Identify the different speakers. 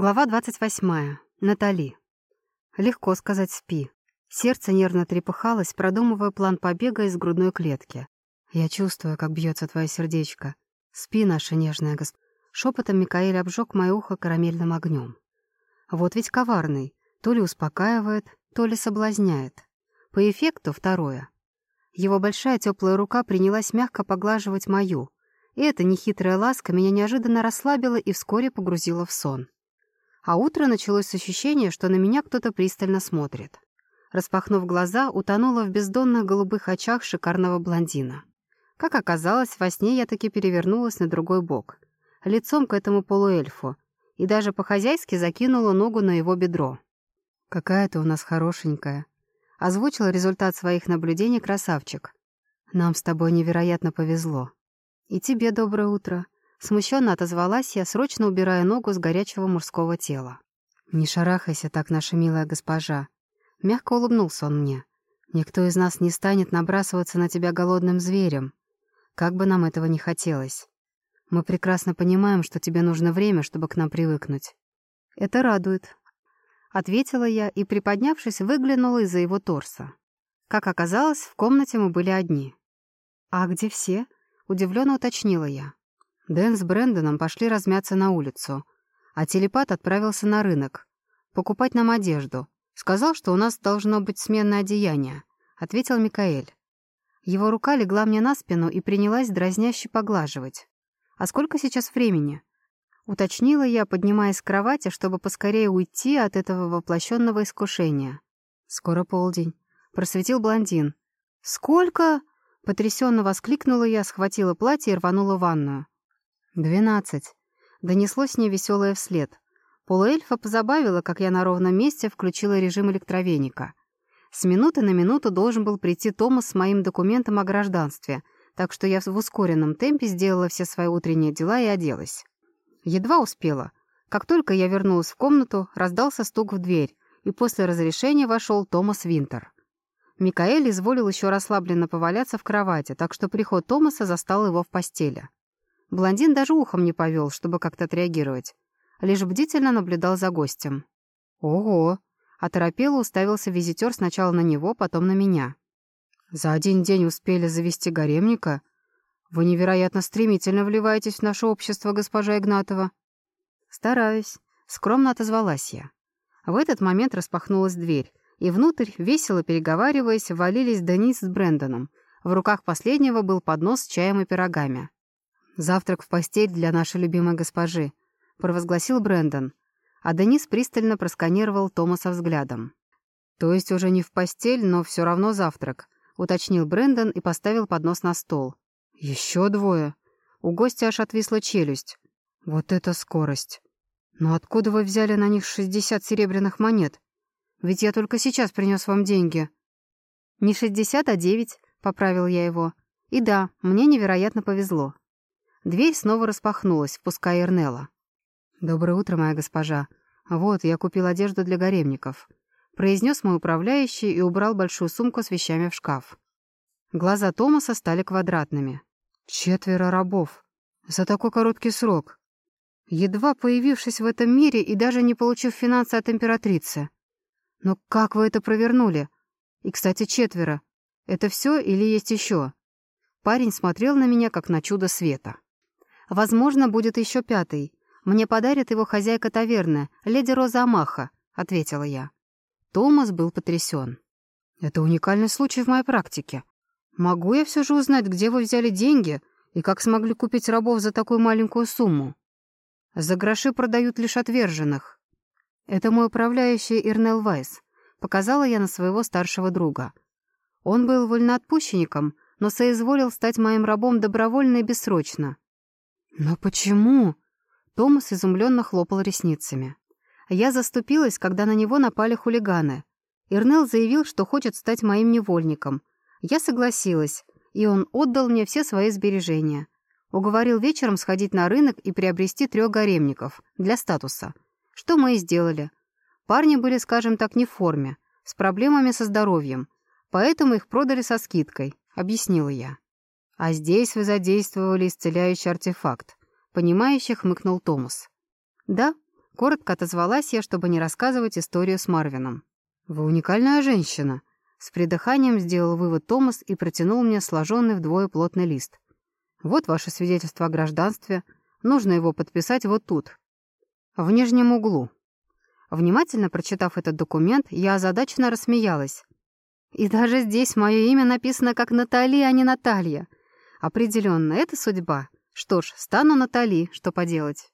Speaker 1: Глава 28. Натали. Легко сказать «спи». Сердце нервно трепыхалось, продумывая план побега из грудной клетки. Я чувствую, как бьется твое сердечко. Спи, наша нежная госп... Шепотом Микаэль обжег мое ухо карамельным огнем. Вот ведь коварный. То ли успокаивает, то ли соблазняет. По эффекту второе. Его большая теплая рука принялась мягко поглаживать мою, и эта нехитрая ласка меня неожиданно расслабила и вскоре погрузила в сон. А утро началось с ощущения, что на меня кто-то пристально смотрит. Распахнув глаза, утонула в бездонных голубых очах шикарного блондина. Как оказалось, во сне я таки перевернулась на другой бок, лицом к этому полуэльфу, и даже по-хозяйски закинула ногу на его бедро. «Какая ты у нас хорошенькая», — озвучил результат своих наблюдений красавчик. «Нам с тобой невероятно повезло». «И тебе доброе утро», Смущенно отозвалась я, срочно убирая ногу с горячего мужского тела. «Не шарахайся так, наша милая госпожа». Мягко улыбнулся он мне. «Никто из нас не станет набрасываться на тебя голодным зверем. Как бы нам этого не хотелось. Мы прекрасно понимаем, что тебе нужно время, чтобы к нам привыкнуть». «Это радует», — ответила я и, приподнявшись, выглянула из-за его торса. Как оказалось, в комнате мы были одни. «А где все?» — удивленно уточнила я. Дэн с Брэндоном пошли размяться на улицу, а телепат отправился на рынок. Покупать нам одежду. Сказал, что у нас должно быть сменное одеяние, ответил Микаэль. Его рука легла мне на спину и принялась дразняще поглаживать. «А сколько сейчас времени?» Уточнила я, поднимаясь с кровати, чтобы поскорее уйти от этого воплощенного искушения. «Скоро полдень», — просветил блондин. «Сколько?» — потрясенно воскликнула я, схватила платье и рванула в ванную. «Двенадцать». Донеслось мне веселое вслед. Полуэльфа позабавила, как я на ровном месте включила режим электровеника. С минуты на минуту должен был прийти Томас с моим документом о гражданстве, так что я в ускоренном темпе сделала все свои утренние дела и оделась. Едва успела. Как только я вернулась в комнату, раздался стук в дверь, и после разрешения вошел Томас Винтер. Микаэль изволил еще расслабленно поваляться в кровати, так что приход Томаса застал его в постели. Блондин даже ухом не повел, чтобы как-то отреагировать. Лишь бдительно наблюдал за гостем. «Ого!» — оторопело уставился визитер сначала на него, потом на меня. «За один день успели завести гаремника? Вы невероятно стремительно вливаетесь в наше общество, госпожа Игнатова». «Стараюсь», — скромно отозвалась я. В этот момент распахнулась дверь, и внутрь, весело переговариваясь, валились Денис с Брэндоном. В руках последнего был поднос с чаем и пирогами. «Завтрак в постель для нашей любимой госпожи», — провозгласил Брэндон, а Денис пристально просканировал Томаса взглядом. «То есть уже не в постель, но все равно завтрак», — уточнил Брэндон и поставил поднос на стол. «Еще двое». У гостя аж отвисла челюсть. «Вот это скорость! Но откуда вы взяли на них шестьдесят серебряных монет? Ведь я только сейчас принес вам деньги». «Не шестьдесят, а девять», — поправил я его. «И да, мне невероятно повезло». Дверь снова распахнулась, впуская Эрнела. «Доброе утро, моя госпожа. Вот, я купил одежду для гаремников», — произнес мой управляющий и убрал большую сумку с вещами в шкаф. Глаза Томаса стали квадратными. «Четверо рабов. За такой короткий срок. Едва появившись в этом мире и даже не получив финансы от императрицы. Но как вы это провернули? И, кстати, четверо. Это все или есть еще?» Парень смотрел на меня, как на чудо света. «Возможно, будет еще пятый. Мне подарит его хозяйка таверны, леди Роза Амаха», — ответила я. Томас был потрясен. «Это уникальный случай в моей практике. Могу я все же узнать, где вы взяли деньги и как смогли купить рабов за такую маленькую сумму? За гроши продают лишь отверженных. Это мой управляющий Ирнел Вайс. Показала я на своего старшего друга. Он был вольноотпущенником, но соизволил стать моим рабом добровольно и бессрочно. «Но почему?» Томас изумленно хлопал ресницами. Я заступилась, когда на него напали хулиганы. Ирнел заявил, что хочет стать моим невольником. Я согласилась, и он отдал мне все свои сбережения. Уговорил вечером сходить на рынок и приобрести трех гаремников для статуса. Что мы и сделали. Парни были, скажем так, не в форме, с проблемами со здоровьем, поэтому их продали со скидкой, объяснила я. «А здесь вы задействовали исцеляющий артефакт», — понимающе хмыкнул Томас. «Да, Коротко отозвалась я, чтобы не рассказывать историю с Марвином. «Вы уникальная женщина», — с придыханием сделал вывод Томас и протянул мне сложенный вдвое плотный лист. «Вот ваше свидетельство о гражданстве. Нужно его подписать вот тут, в нижнем углу». Внимательно прочитав этот документ, я озадаченно рассмеялась. И даже здесь мое имя написано как Натали, а не Наталья. Определенно, это судьба. Что ж, стану Натали, что поделать.